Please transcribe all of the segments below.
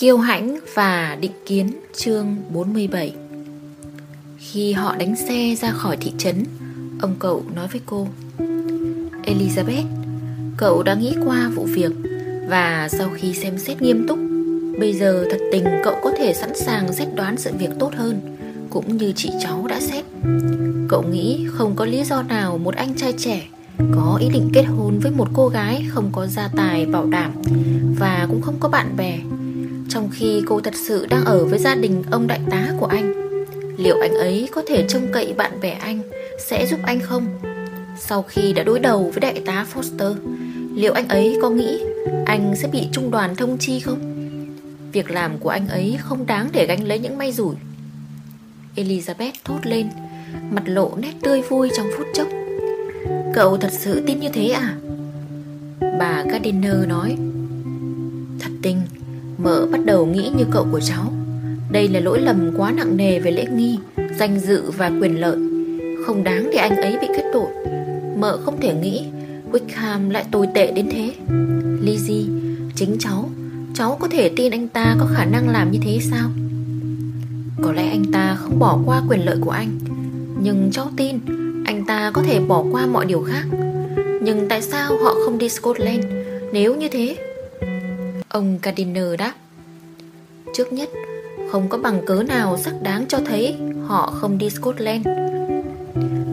Kiêu hãnh và định kiến, chương 47 Khi họ đánh xe ra khỏi thị trấn, Ông cậu nói với cô, Elizabeth, Cậu đã nghĩ qua vụ việc Và sau khi xem xét nghiêm túc, Bây giờ thật tình cậu có thể sẵn sàng xét đoán sự việc tốt hơn, Cũng như chị cháu đã xét. Cậu nghĩ không có lý do nào một anh trai trẻ Có ý định kết hôn với một cô gái không có gia tài, bảo đảm Và cũng không có bạn bè trong khi cô thật sự đang ở với gia đình ông đại tá của anh. Liệu anh ấy có thể trông cậy bạn bè anh Sẽ giúp anh không? Sau khi đã đối đầu với đại tá Foster, Liệu anh ấy có nghĩ Anh sẽ bị trung đoàn thông chi không? Việc làm của anh ấy không đáng để gánh lấy những may rủi. Elizabeth thốt lên, Mặt lộ nét tươi vui trong phút chốc. Cậu thật sự tin như thế à? Bà Gardiner nói, Thật tình Mợ bắt đầu nghĩ như cậu của cháu. Đây là lỗi lầm quá nặng nề về lễ nghi, Danh dự và quyền lợi. Không đáng để anh ấy bị kết tội. Mợ không thể nghĩ, Wickham lại tồi tệ đến thế. Lizzie Chính cháu. Cháu có thể tin anh ta có khả năng làm như thế sao? Có lẽ anh ta không bỏ qua quyền lợi của anh. Nhưng cháu tin, Anh ta có thể bỏ qua mọi điều khác. Nhưng tại sao họ không đi Scotland? Nếu như thế Ông Gardiner đáp Trước nhất, Không có bằng cớ nào xác đáng cho thấy Họ không đi Scotland.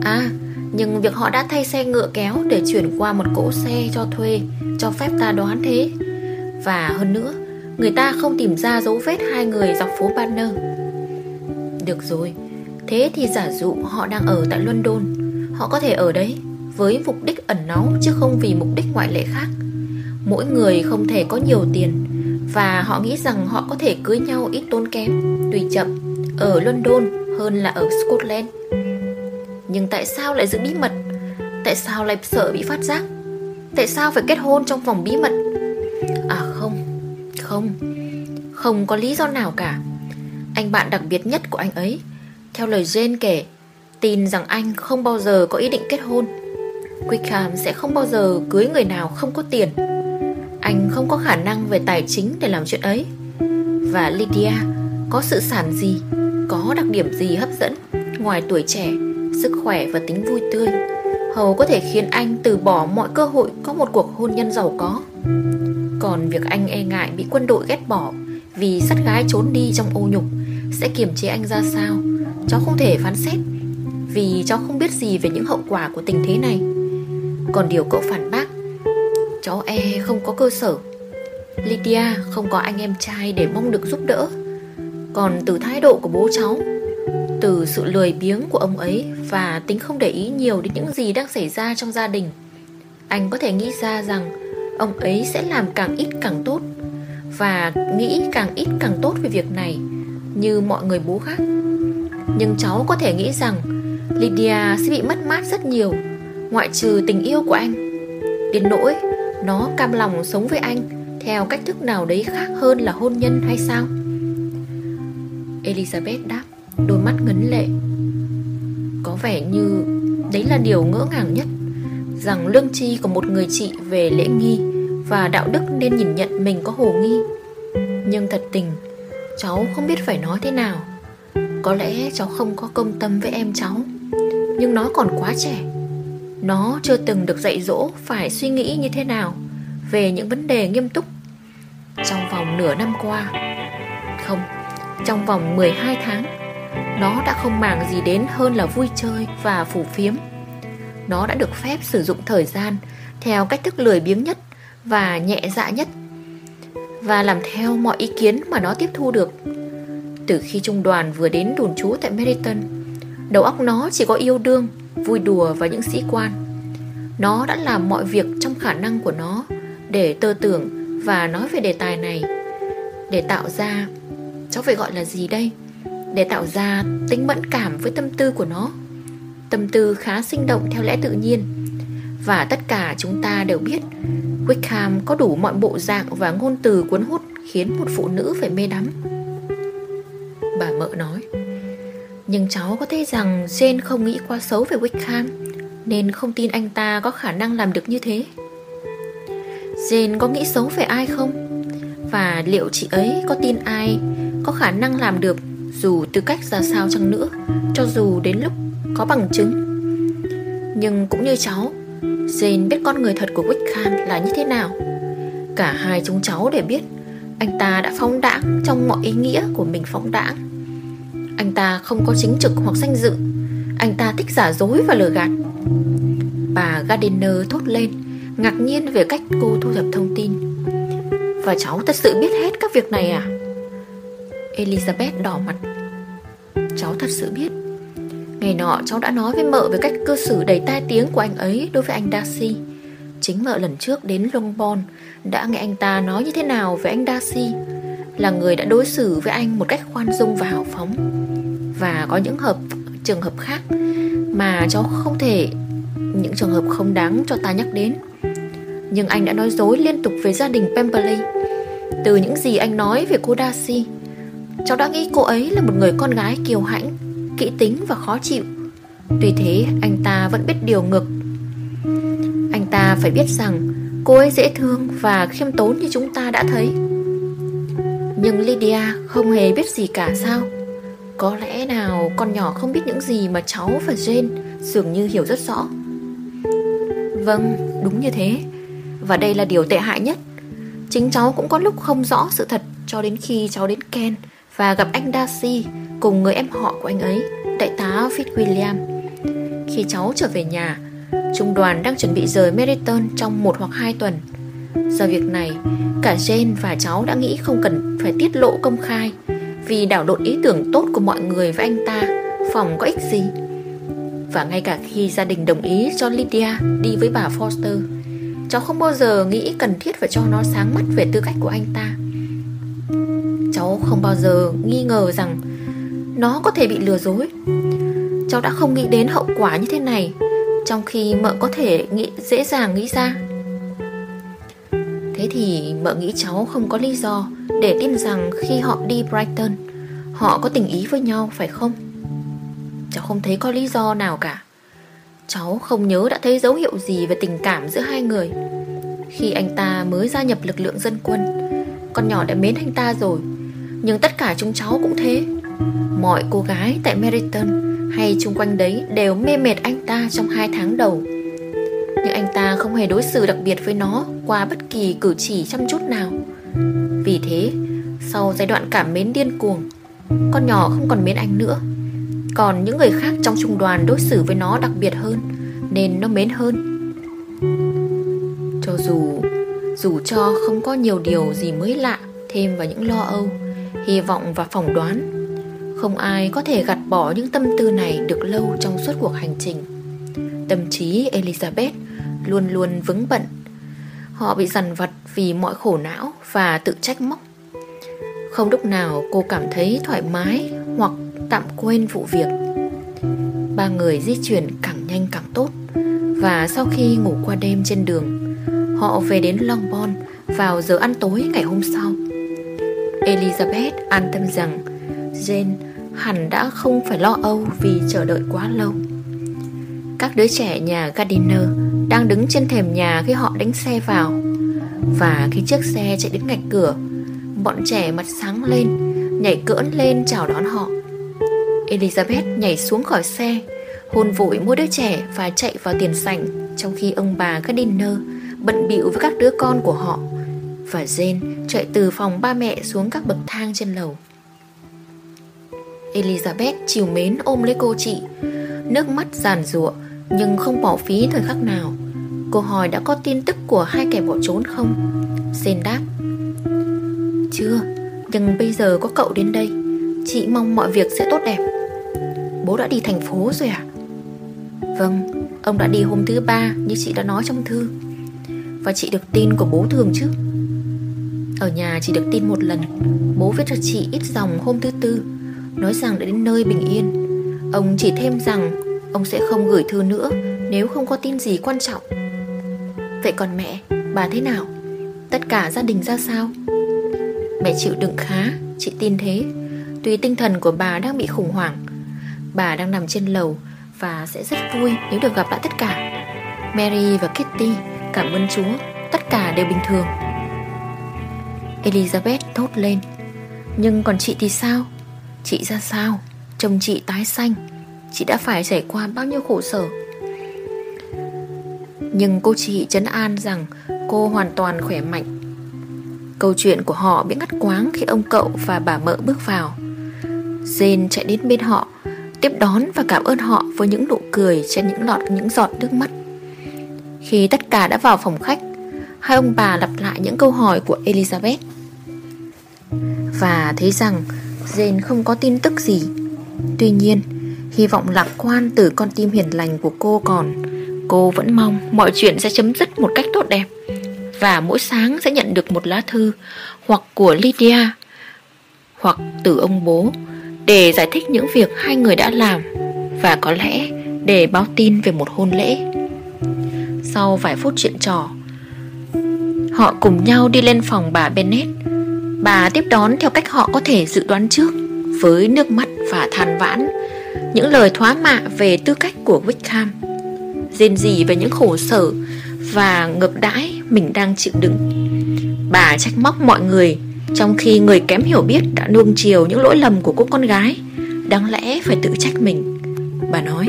À Nhưng việc họ đã thay xe ngựa kéo Để chuyển qua một cỗ xe cho thuê, Cho phép ta đoán thế. Và hơn nữa, Người ta không tìm ra dấu vết hai người dọc phố Banner. Được rồi, Thế thì giả dụ họ đang ở tại London, Họ có thể ở đấy Với mục đích ẩn náu Chứ không vì mục đích ngoại lệ khác. Mỗi người không thể có nhiều tiền, Và họ nghĩ rằng họ có thể cưới nhau ít tốn kém, Tùy chậm, Ở London hơn là ở Scotland. Nhưng tại sao lại giữ bí mật? Tại sao lại sợ bị phát giác? Tại sao phải kết hôn trong vòng bí mật? À không Không Không có lý do nào cả. Anh bạn đặc biệt nhất của anh ấy, Theo lời Jane kể, Tin rằng anh không bao giờ có ý định kết hôn. Wickham sẽ không bao giờ cưới người nào không có tiền. Anh không có khả năng về tài chính để làm chuyện ấy. Và Lydia, có sự sản gì, Có đặc điểm gì hấp dẫn? Ngoài tuổi trẻ, Sức khỏe và tính vui tươi, Hầu có thể khiến anh từ bỏ mọi cơ hội Có một cuộc hôn nhân giàu có. Còn việc anh e ngại bị quân đội ghét bỏ Vì sát gái trốn đi trong ô nhục Sẽ kiềm chế anh ra sao? Cháu không thể phán xét Vì cháu không biết gì về những hậu quả của tình thế này. Còn điều cậu phản bác Cháu e không có cơ sở. Lydia không có anh em trai để mong được giúp đỡ. Còn từ thái độ của bố cháu, Từ sự lười biếng của ông ấy Và tính không để ý nhiều đến những gì đang xảy ra trong gia đình, Anh có thể nghĩ ra rằng Ông ấy sẽ làm càng ít càng tốt Và nghĩ càng ít càng tốt về việc này Như mọi người bố khác. Nhưng cháu có thể nghĩ rằng Lydia sẽ bị mất mát rất nhiều, Ngoại trừ tình yêu của anh. Đến nỗi nó cam lòng sống với anh, Theo cách thức nào đấy khác hơn là hôn nhân hay sao? Elizabeth đáp, Đôi mắt ngấn lệ. Có vẻ như Đấy là điều ngỡ ngàng nhất, Rằng lương tri của một người chị về lễ nghi Và đạo đức nên nhìn nhận mình có hồ nghi. Nhưng thật tình, Cháu không biết phải nói thế nào. Có lẽ cháu không có công tâm với em cháu, Nhưng nó còn quá trẻ. Nó chưa từng được dạy dỗ Phải suy nghĩ như thế nào Về những vấn đề nghiêm túc. Trong vòng nửa năm qua, Không, Trong vòng 12 tháng, Nó đã không màng gì đến hơn là vui chơi và phủ phiếm. Nó đã được phép sử dụng thời gian Theo cách thức lười biếng nhất Và nhẹ dạ nhất Và làm theo mọi ý kiến mà nó tiếp thu được. Từ khi trung đoàn vừa đến đồn trú tại Meriton Đầu óc nó chỉ có yêu đương Vui đùa và những sĩ quan. Nó đã làm mọi việc trong khả năng của nó Để tơ tưởng Và nói về đề tài này, Để tạo ra, Cháu phải gọi là gì đây? Để tạo ra tính mẫn cảm với tâm tư của nó. Tâm tư khá sinh động theo lẽ tự nhiên. Và tất cả chúng ta đều biết, Wickham có đủ mọi bộ dạng và ngôn từ cuốn hút Khiến một phụ nữ phải mê đắm. Bà mợ nói nhưng cháu có thấy rằng Jane không nghĩ quá xấu về Wickham, Nên không tin anh ta có khả năng làm được như thế. Jane có nghĩ xấu về ai không? Và liệu chị ấy có tin ai Có khả năng làm được Dù tư cách ra sao chăng nữa, Cho dù đến lúc có bằng chứng? Nhưng cũng như cháu, Jane biết con người thật của Wickham là như thế nào. Cả hai chúng cháu để biết Anh ta đã phóng đãng Trong mọi ý nghĩa của mình phóng đãng. Anh ta không có chính trực hoặc danh dự. Anh ta thích giả dối và lừa gạt. Bà Gardiner thốt lên, Ngạc nhiên về cách cô thu thập thông tin. Và cháu thật sự biết hết các việc này à? Elizabeth đỏ mặt. Cháu thật sự biết. Ngày nọ cháu đã nói với mợ về cách cư xử đầy tai tiếng của anh ấy đối với anh Darcy. Chính mợ lần trước đến Longbourn đã nghe anh ta nói như thế nào về anh Darcy, Là người đã đối xử với anh một cách khoan dung và hào phóng. Và có những hợp trường hợp khác mà cháu không thể Những trường hợp không đáng cho ta nhắc đến. Nhưng anh đã nói dối liên tục về gia đình Pemberley. Từ những gì anh nói về cô Darcy Cháu đã nghĩ cô ấy là một người con gái kiêu hãnh Kỹ tính và khó chịu. Tuy thế anh ta vẫn biết điều ngược. Anh ta phải biết rằng Cô ấy dễ thương và khiêm tốn như chúng ta đã thấy. Nhưng Lydia không hề biết gì cả sao có lẽ nào con nhỏ không biết những gì mà cháu và Jane dường như hiểu rất rõ. Vâng, đúng như thế. Và đây là điều tệ hại nhất. Chính cháu cũng có lúc không rõ sự thật Cho đến khi cháu đến Ken Và gặp anh Darcy Cùng người em họ của anh ấy Đại tá Fitzwilliam. Khi cháu trở về nhà Trung đoàn đang chuẩn bị rời Meriton trong một hoặc hai tuần. Do việc này Cả Jane và cháu đã nghĩ không cần phải tiết lộ công khai. Vì đảo lộn ý tưởng tốt của mọi người với anh ta, Phòng có ích gì? Và ngay cả khi gia đình đồng ý cho Lydia đi với bà Foster, Cháu không bao giờ nghĩ cần thiết phải cho nó sáng mắt về tư cách của anh ta. Cháu không bao giờ nghi ngờ rằng Nó có thể bị lừa dối. Cháu đã không nghĩ đến hậu quả như thế này, trong khi mợ có thể nghĩ, dễ dàng nghĩ ra. Thế thì mợ nghĩ cháu không có lý do Để tin rằng khi họ đi Brighton, Họ có tình ý với nhau, phải không? Cháu không thấy có lý do nào cả. Cháu không nhớ đã thấy dấu hiệu gì về tình cảm giữa hai người. Khi anh ta mới gia nhập lực lượng dân quân, Con nhỏ đã mến anh ta rồi. Nhưng tất cả chúng cháu cũng thế. Mọi cô gái tại Meriton hay chung quanh đấy đều mê mệt anh ta trong hai tháng đầu. Nhưng anh ta không hề đối xử đặc biệt với nó qua bất kỳ cử chỉ chăm chút nào. Vì thế, sau giai đoạn cảm mến điên cuồng, con nhỏ không còn mến anh nữa. Còn những người khác trong trung đoàn đối xử với nó đặc biệt hơn, nên nó mến hơn. Cho dù dù cho không có nhiều điều gì mới lạ thêm vào những lo âu, hy vọng và phỏng đoán không ai có thể gạt bỏ những tâm tư này được lâu trong suốt cuộc hành trình Tâm trí Elizabeth luôn luôn vững bận. Họ bị dằn vặt vì mọi khổ não và tự trách móc. Không lúc nào cô cảm thấy thoải mái hoặc tạm quên vụ việc. Ba người di chuyển càng nhanh càng tốt Và sau khi ngủ qua đêm trên đường, Họ về đến Longbourn vào giờ ăn tối ngày hôm sau. Elizabeth an tâm rằng Jane hẳn đã không phải lo âu vì chờ đợi quá lâu. Các đứa trẻ nhà Gardiner đang đứng trên thềm nhà khi họ đánh xe vào. Và khi chiếc xe chạy đến ngạch cửa, bọn trẻ mặt sáng lên, nhảy cỡn lên chào đón họ. Elizabeth nhảy xuống khỏi xe, hôn vội mỗi đứa trẻ và chạy vào tiền sảnh trong khi ông bà Gardiner bận bịu với các đứa con của họ. Và Jane chạy từ phòng ba mẹ xuống các bậc thang trên lầu. Elizabeth chiều mến ôm lấy cô chị Nước mắt giàn ruộng nhưng không bỏ phí thời khắc nào. Cô hỏi đã có tin tức của hai kẻ bỏ trốn không? Sen đáp. Chưa, Nhưng bây giờ có cậu đến đây. Chị mong mọi việc sẽ tốt đẹp. Bố đã đi thành phố rồi à Vâng Ông đã đi hôm thứ ba Như chị đã nói trong thư. Và chị được tin của bố thường chứ? Ở nhà chỉ được tin một lần. Bố viết cho chị ít dòng hôm thứ tư, Nói rằng đã đến nơi bình yên. Ông chỉ thêm rằng Ông sẽ không gửi thư nữa Nếu không có tin gì quan trọng. Vậy còn mẹ, bà thế nào? Tất cả gia đình ra sao? Mẹ chịu đựng khá, chị tin thế. Tuy tinh thần của bà đang bị khủng hoảng Bà đang nằm trên lầu Và sẽ rất vui nếu được gặp lại tất cả. Mary và Kitty Cảm ơn Chúa Tất cả đều bình thường. Elizabeth thốt lên Nhưng còn chị thì sao? Chị ra sao? Chồng chị tái xanh Chị đã phải trải qua bao nhiêu khổ sở. Nhưng cô chị chấn an rằng Cô hoàn toàn khỏe mạnh. Câu chuyện của họ bị ngắt quáng Khi ông cậu và bà mợ bước vào. Jane chạy đến bên họ, Tiếp đón và cảm ơn họ Với những nụ cười trên những lọt, những giọt nước mắt. Khi tất cả đã vào phòng khách, Hai ông bà lặp lại những câu hỏi của Elizabeth. Và thấy rằng Jane không có tin tức gì. Tuy nhiên Hy vọng lạc quan từ con tim hiền lành của cô còn. Cô vẫn mong mọi chuyện sẽ chấm dứt một cách tốt đẹp. Và mỗi sáng sẽ nhận được một lá thư, Hoặc của Lydia, Hoặc từ ông bố, Để giải thích những việc hai người đã làm, Và có lẽ để báo tin về một hôn lễ. Sau vài phút chuyện trò, Họ cùng nhau đi lên phòng bà Bennett Bà tiếp đón theo cách họ có thể dự đoán trước, Với nước mắt và than vãn. Những lời thoá mạ về tư cách của Wickham Rên rỉ về những khổ sở Và ngược đãi mình đang chịu đựng. Bà trách móc mọi người, Trong khi người kém hiểu biết đã nuông chiều những lỗi lầm của cô con gái, Đáng lẽ phải tự trách mình, Bà nói.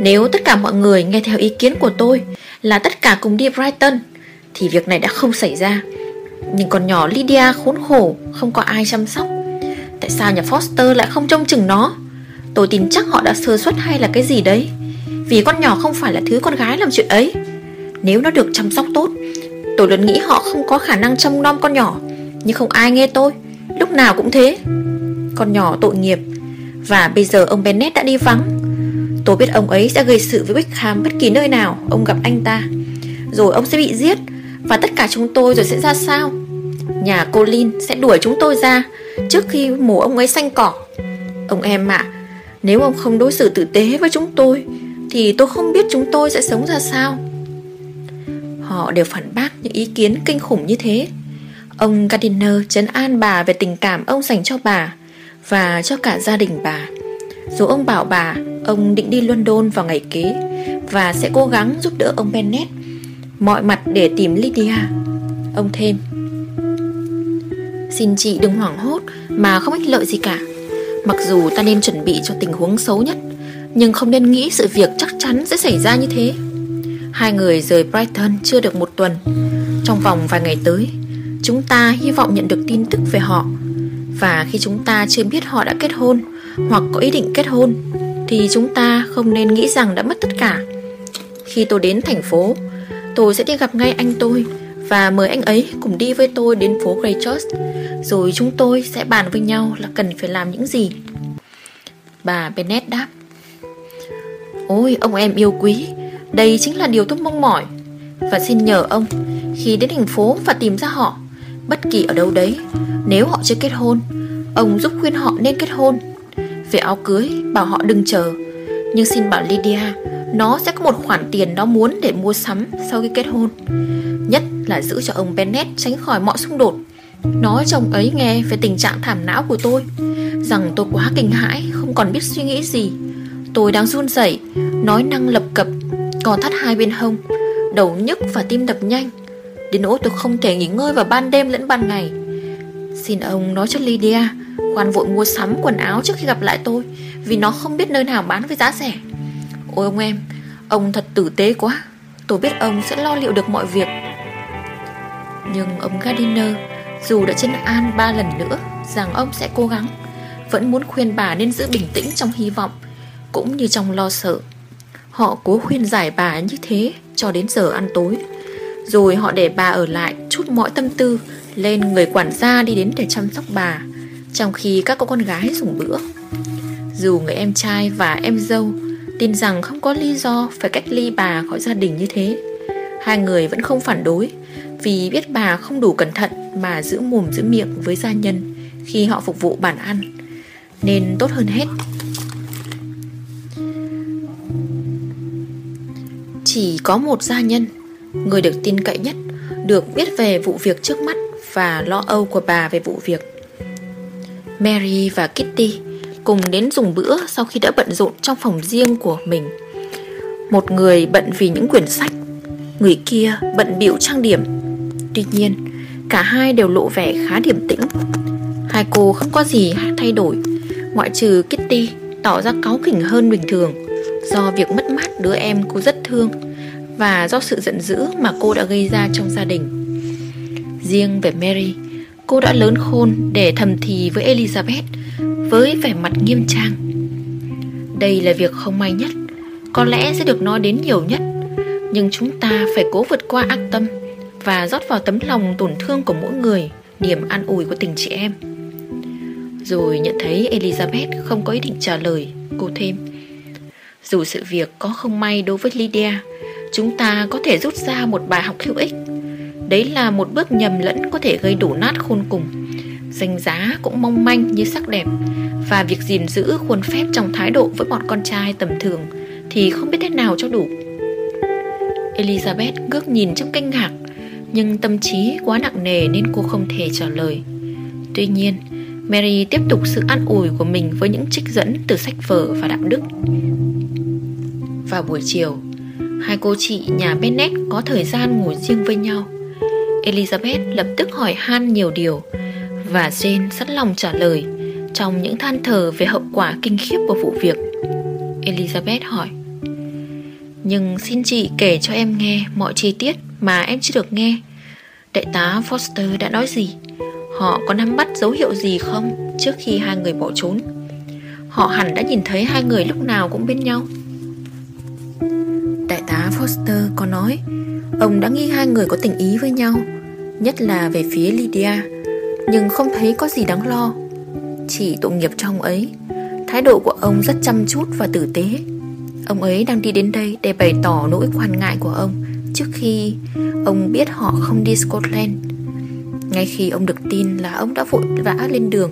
Nếu tất cả mọi người nghe theo ý kiến của tôi Là tất cả cùng đi Brighton, Thì việc này đã không xảy ra. Nhưng con nhỏ Lydia khốn khổ, Không có ai chăm sóc. Tại sao nhà Foster lại không trông chừng nó? Tôi tin chắc họ đã sơ suất hay là cái gì đấy. Vì con nhỏ không phải là thứ con gái làm chuyện ấy. Nếu nó được chăm sóc tốt, Tôi luôn nghĩ họ không có khả năng trông nom con nhỏ. Nhưng không ai nghe tôi. Lúc nào cũng thế. Con nhỏ tội nghiệp. Và bây giờ ông Bennett đã đi vắng. Tôi biết ông ấy sẽ gây sự với Wickham bất kỳ nơi nào Ông gặp anh ta. Rồi ông sẽ bị giết. Và tất cả chúng tôi rồi sẽ ra sao? Nhà cô Lin sẽ đuổi chúng tôi ra. Trước khi mổ ông ấy xanh cỏ. Ông em ạ, Nếu ông không đối xử tử tế với chúng tôi, Thì tôi không biết chúng tôi sẽ sống ra sao. Họ đều phản bác những ý kiến kinh khủng như thế. Ông Gardiner chấn an bà về tình cảm ông dành cho bà Và cho cả gia đình bà. Dù ông bảo bà, Ông định đi London vào ngày kế Và sẽ cố gắng giúp đỡ ông Bennett, Mọi mặt để tìm Lydia. Ông thêm, Xin chị đừng hoảng hốt mà không ích lợi gì cả. Mặc dù ta nên chuẩn bị cho tình huống xấu nhất, Nhưng không nên nghĩ sự việc chắc chắn sẽ xảy ra như thế. Hai người rời Brighton chưa được một tuần. Trong vòng vài ngày tới, Chúng ta hy vọng nhận được tin tức về họ. Và khi chúng ta chưa biết họ đã kết hôn Hoặc có ý định kết hôn, Thì chúng ta không nên nghĩ rằng đã mất tất cả. Khi tôi đến thành phố, Tôi sẽ đi gặp ngay anh tôi và mời anh ấy cùng đi với tôi đến phố Greychurch rồi chúng tôi sẽ bàn với nhau là cần phải làm những gì. Bà Bennett đáp, Ôi, ông em yêu quý, Đây chính là điều tôi mong mỏi. Và xin nhờ ông, Khi đến thành phố và tìm ra họ, Bất kỳ ở đâu đấy, Nếu họ chưa kết hôn, Ông giúp khuyên họ nên kết hôn. Về áo cưới, bảo họ đừng chờ. Nhưng xin bảo Lydia, Nó sẽ có một khoản tiền nó muốn để mua sắm Sau khi kết hôn. Nhất là giữ cho ông Bennett tránh khỏi mọi xung đột. Nói chồng ấy nghe về tình trạng thảm não của tôi, Rằng tôi quá kinh hãi, Không còn biết suy nghĩ gì. Tôi đang run rẩy, Nói năng lập cập còn thắt hai bên hông, Đầu nhức và tim đập nhanh. Đến nỗi tôi không thể nghỉ ngơi vào ban đêm lẫn ban ngày. Xin ông nói cho Lydia Khoan vội mua sắm quần áo trước khi gặp lại tôi, Vì nó không biết nơi nào bán với giá rẻ. Ôi ông em, Ông thật tử tế quá. Tôi biết ông sẽ lo liệu được mọi việc. Nhưng ông Gardiner, dù đã chân an ba lần nữa, Rằng ông sẽ cố gắng, Vẫn muốn khuyên bà nên giữ bình tĩnh trong hy vọng, Cũng như trong lo sợ. Họ cố khuyên giải bà như thế Cho đến giờ ăn tối. Rồi họ để bà ở lại, Chút mọi tâm tư, Lên người quản gia đi đến để chăm sóc bà. Trong khi các cô con gái dùng bữa Dù người em trai và em dâu Tin rằng không có lý do Phải cách ly bà khỏi gia đình như thế Hai người vẫn không phản đối vì biết bà không đủ cẩn thận mà giữ mồm giữ miệng với gia nhân khi họ phục vụ bàn ăn, nên tốt hơn hết. Chỉ có một gia nhân, người được tin cậy nhất, được biết về vụ việc trước mắt và lo âu của bà về vụ việc. Mary và Kitty cùng đến dùng bữa sau khi đã bận rộn trong phòng riêng của mình. Một người bận vì những quyển sách, người kia bận biểu trang điểm. Tuy nhiên Cả hai đều lộ vẻ khá điềm tĩnh. Hai cô không có gì thay đổi Ngoại trừ Kitty tỏ ra cáu kỉnh hơn bình thường Do việc mất mát đứa em cô rất thương Và do sự giận dữ mà cô đã gây ra trong gia đình. Riêng về Mary Cô đã lớn khôn để thầm thì với Elizabeth, Với vẻ mặt nghiêm trang. Đây là việc không may nhất, Có lẽ sẽ được nói đến nhiều nhất, Nhưng chúng ta phải cố vượt qua ác tâm Và rót vào tấm lòng tổn thương của mỗi người, Niềm an ủi của tình chị em. Rồi nhận thấy Elizabeth không có ý định trả lời Cô thêm. Dù sự việc có không may đối với Lydia, Chúng ta có thể rút ra một bài học hữu ích. Đấy là một bước nhầm lẫn có thể gây đổ nát khôn cùng. Danh giá cũng mong manh như sắc đẹp. Và việc gìn giữ khuôn phép trong thái độ với bọn con trai tầm thường Thì không biết thế nào cho đủ. Elizabeth ngước nhìn trong kinh ngạc, Nhưng tâm trí quá nặng nề nên cô không thể trả lời. Tuy nhiên, Mary tiếp tục sự an ủi của mình với những trích dẫn từ sách vở và đạo đức. Vào buổi chiều, Hai cô chị nhà Bennett có thời gian ngồi riêng với nhau. Elizabeth lập tức hỏi han nhiều điều, Và Jane sẵn lòng trả lời Trong những than thở về hậu quả kinh khiếp của vụ việc. Elizabeth hỏi, Nhưng xin chị kể cho em nghe mọi chi tiết mà em chưa được nghe. Đại tá Foster đã nói gì? Họ có nắm bắt dấu hiệu gì không Trước khi hai người bỏ trốn? Họ hẳn đã nhìn thấy hai người lúc nào cũng bên nhau. Đại tá Foster có nói Ông đã nghi hai người có tình ý với nhau, Nhất là về phía Lydia. Nhưng không thấy có gì đáng lo. Chỉ tội nghiệp cho ông ấy. Thái độ của ông rất chăm chút và tử tế. Ông ấy đang đi đến đây để bày tỏ nỗi quan ngại của ông Trước khi ông biết họ không đi Scotland. Ngay khi ông được tin là ông đã vội vã lên đường.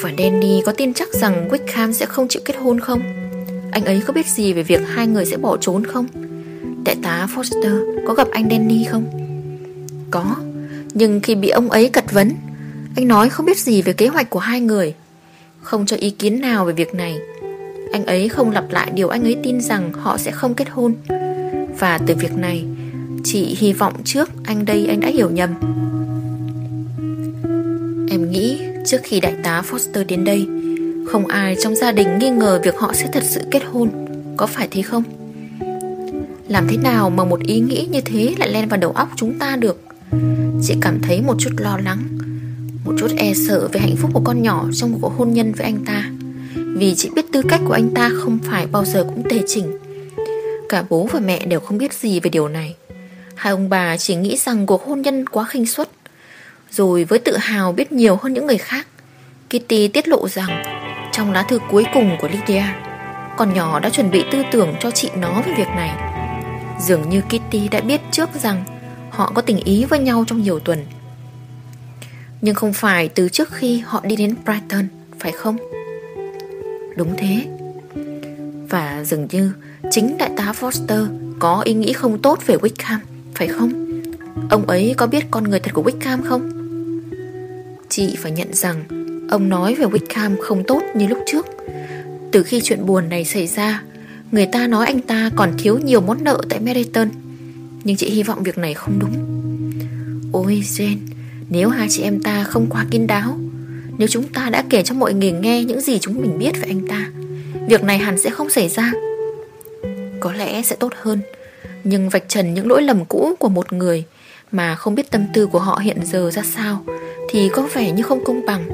Và Danny có tin chắc rằng Wickham sẽ không chịu kết hôn không? Anh ấy có biết gì về việc hai người sẽ bỏ trốn không? Đại tá Foster có gặp anh Danny không? Có, Nhưng khi bị ông ấy cật vấn, Anh nói không biết gì về kế hoạch của hai người. Không cho ý kiến nào về việc này. Anh ấy không lặp lại điều anh ấy tin rằng họ sẽ không kết hôn. Và từ việc này, Chị hy vọng trước anh đây anh đã hiểu nhầm. Em nghĩ trước khi đại tá Foster đến đây, Không ai trong gia đình nghi ngờ việc họ sẽ thật sự kết hôn. Có phải thế không? Làm thế nào mà một ý nghĩ như thế lại len vào đầu óc chúng ta được? Chị cảm thấy một chút lo lắng, Một chút e sợ về hạnh phúc của con nhỏ trong cuộc hôn nhân với anh ta. Vì chị biết tư cách của anh ta không phải bao giờ cũng tề chỉnh. Cả bố và mẹ đều không biết gì về điều này. Hai ông bà chỉ nghĩ rằng cuộc hôn nhân quá khinh suất, Rồi với tự hào biết nhiều hơn những người khác. Kitty tiết lộ rằng Trong lá thư cuối cùng của Lydia, Con nhỏ đã chuẩn bị tư tưởng cho chị nó về việc này. Dường như Kitty đã biết trước rằng Họ có tình ý với nhau trong nhiều tuần Nhưng không phải từ trước khi họ đi đến Brighton, Phải không? Đúng thế Và dường như Chính đại tá Foster Có ý nghĩ không tốt về Wickham, Phải không? Ông ấy có biết con người thật của Wickham không? Chị phải nhận rằng Ông nói về Wickham không tốt như lúc trước Từ khi chuyện buồn này xảy ra Người ta nói anh ta còn thiếu nhiều món nợ tại Meriton Nhưng chị hy vọng việc này không đúng. Ôi, Jane, Nếu hai chị em ta không quá kín đáo, Nếu chúng ta đã kể cho mọi người nghe Những gì chúng mình biết về anh ta, Việc này hẳn sẽ không xảy ra. Có lẽ sẽ tốt hơn, Nhưng vạch trần những lỗi lầm cũ của một người Mà không biết tâm tư của họ hiện giờ ra sao Thì có vẻ như không công bằng.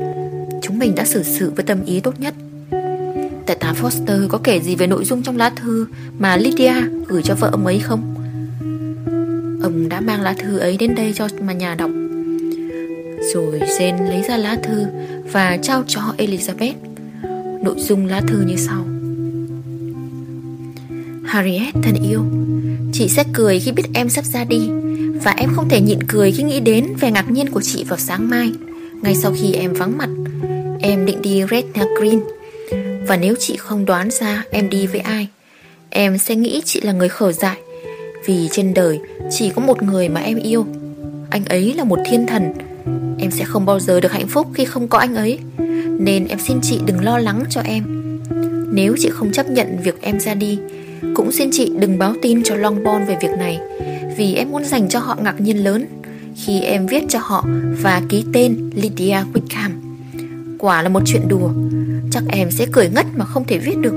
Chúng mình đã xử sự với tâm ý tốt nhất. Đại tá Foster có kể gì về nội dung trong lá thư Mà Lydia gửi cho vợ ông ấy không? Ông đã mang lá thư ấy đến đây cho mà nhà đọc. Rồi Jane lấy ra lá thư Và trao cho Elizabeth. Nội dung lá thư như sau. Harriet, thân yêu, Chị sẽ cười khi biết em sắp ra đi Và em không thể nhịn cười khi nghĩ đến Về ngạc nhiên của chị vào sáng mai, Ngay sau khi em vắng mặt. Em định đi Redna Green và nếu chị không đoán ra em đi với ai, Em sẽ nghĩ chị là người khở dại. Vì trên đời chỉ có một người mà em yêu. Anh ấy là một thiên thần. Em sẽ không bao giờ được hạnh phúc khi không có anh ấy. Nên em xin chị đừng lo lắng cho em. Nếu chị không chấp nhận việc em ra đi, Cũng xin chị đừng báo tin cho Longbourn về việc này. Vì em muốn dành cho họ ngạc nhiên lớn Khi em viết cho họ Và ký tên Lydia Wickham Quả là một chuyện đùa. Chắc em sẽ cười ngất mà không thể viết được.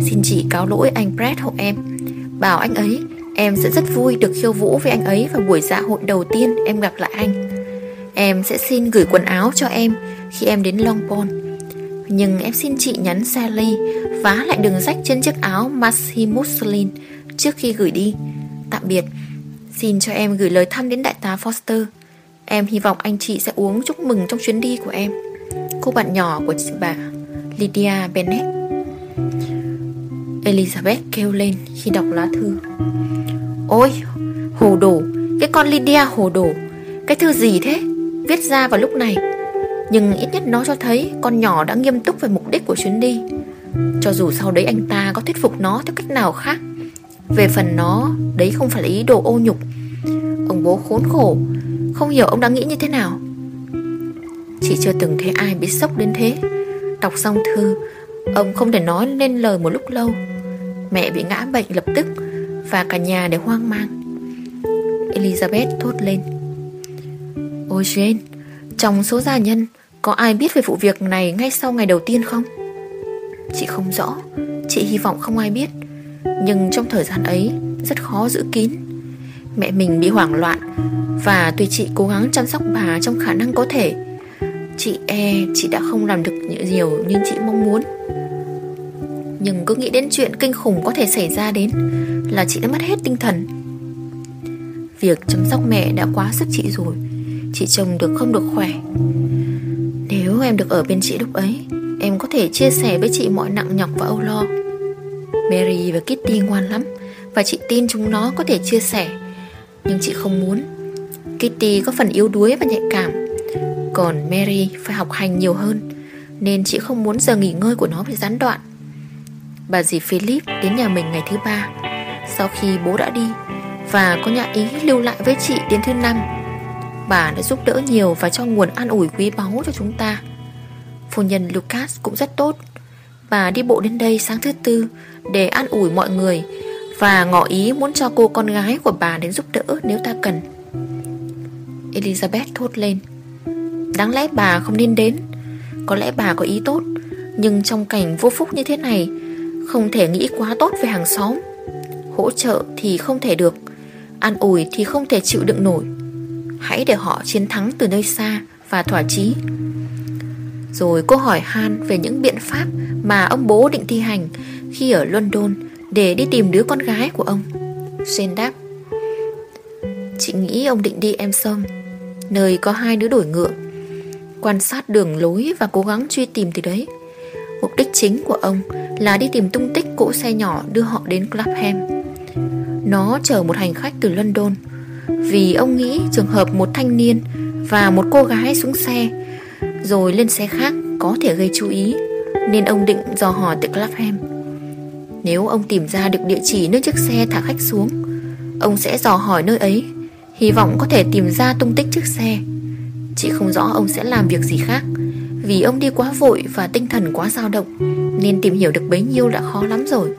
Xin chị cáo lỗi anh Brett hộ em. Bảo anh ấy, Em sẽ rất vui được khiêu vũ với anh ấy Vào buổi dạ hội đầu tiên em gặp lại anh. Em sẽ xin gửi quần áo cho em Khi em đến Longbourn Nhưng em xin chị nhắn Sally, Vá lại đường rách trên chiếc áo Maxi Muslin Trước khi gửi đi. Tạm biệt, Xin cho em gửi lời thăm đến đại tá Foster. Em hy vọng anh chị sẽ uống chúc mừng trong chuyến đi của em. Cô bạn nhỏ của chị bà Lydia Bennett. Elizabeth kêu lên khi đọc lá thư. Ôi, hồ đồ Cái con Lydia hồ đồ Cái thư gì thế? Viết ra vào lúc này. Nhưng ít nhất nó cho thấy Con nhỏ đã nghiêm túc về mục đích của chuyến đi. Cho dù sau đấy anh ta có thuyết phục nó Theo cách nào khác Về phần nó Đấy không phải là ý đồ ô nhục. Ông bố khốn khổ Không hiểu ông đang nghĩ như thế nào. Chị chưa từng thấy ai bị sốc đến thế. Đọc xong thư, Ông không thể nói nên lời một lúc lâu. Mẹ bị ngã bệnh lập tức Và cả nhà đều hoang mang. Elizabeth thốt lên. Ôi Jane, Trong số gia nhân, Có ai biết về vụ việc này ngay sau ngày đầu tiên không? Chị không rõ, Chị hy vọng không ai biết. Nhưng trong thời gian ấy, Rất khó giữ kín. Mẹ mình bị hoảng loạn Và tuy chị cố gắng chăm sóc bà trong khả năng có thể Chị e chị đã không làm được nhiều như chị mong muốn. Nhưng cứ nghĩ đến chuyện kinh khủng có thể xảy ra đến, Là chị đã mất hết tinh thần. Việc chăm sóc mẹ đã quá sức chị rồi, Chị chồng được không được khỏe. Nếu em được ở bên chị lúc ấy, Em có thể chia sẻ với chị mọi nặng nhọc và âu lo. Mary và Kitty ngoan lắm, Và chị tin chúng nó có thể chia sẻ. Nhưng chị không muốn. Kitty có phần yếu đuối và nhạy cảm. Còn Mary phải học hành nhiều hơn, Nên chị không muốn giờ nghỉ ngơi của nó bị gián đoạn. Bà dì Philip đến nhà mình ngày thứ ba. Sau khi bố đã đi Và có nhà ý lưu lại với chị đến thứ năm, Bà đã giúp đỡ nhiều và cho nguồn an ủi quý báu cho chúng ta. Phu nhân Lucas cũng rất tốt. Bà đi bộ đến đây sáng thứ tư Để an ủi mọi người Và ngỏ ý muốn cho cô con gái của bà đến giúp đỡ nếu ta cần. Elizabeth thốt lên. Đáng lẽ bà không nên đến. Có lẽ bà có ý tốt, Nhưng trong cảnh vô phúc như thế này, Không thể nghĩ quá tốt về hàng xóm. Hỗ trợ thì không thể được, An ủi thì không thể chịu đựng nổi. Hãy để họ chiến thắng từ nơi xa Và thỏa chí. Rồi cô hỏi Han về những biện pháp Mà ông bố định thi hành Khi ở London Để đi tìm đứa con gái của ông. Jane đáp, Chị nghĩ ông định đi em sông Nơi có hai đứa đổi ngựa. Quan sát đường lối và cố gắng truy tìm từ đấy. Mục đích chính của ông là đi tìm tung tích cỗ xe nhỏ đưa họ đến Clapham. Nó chở một hành khách từ London. Vì ông nghĩ trường hợp một thanh niên và một cô gái xuống xe Rồi lên xe khác có thể gây chú ý, Nên ông định dò hỏi từ Clapham. Nếu ông tìm ra được địa chỉ nơi chiếc xe thả khách xuống, Ông sẽ dò hỏi nơi ấy, Hy vọng có thể tìm ra tung tích chiếc xe. Chị không rõ ông sẽ làm việc gì khác. Vì ông đi quá vội và tinh thần quá dao động, Nên tìm hiểu được bấy nhiêu đã khó lắm rồi.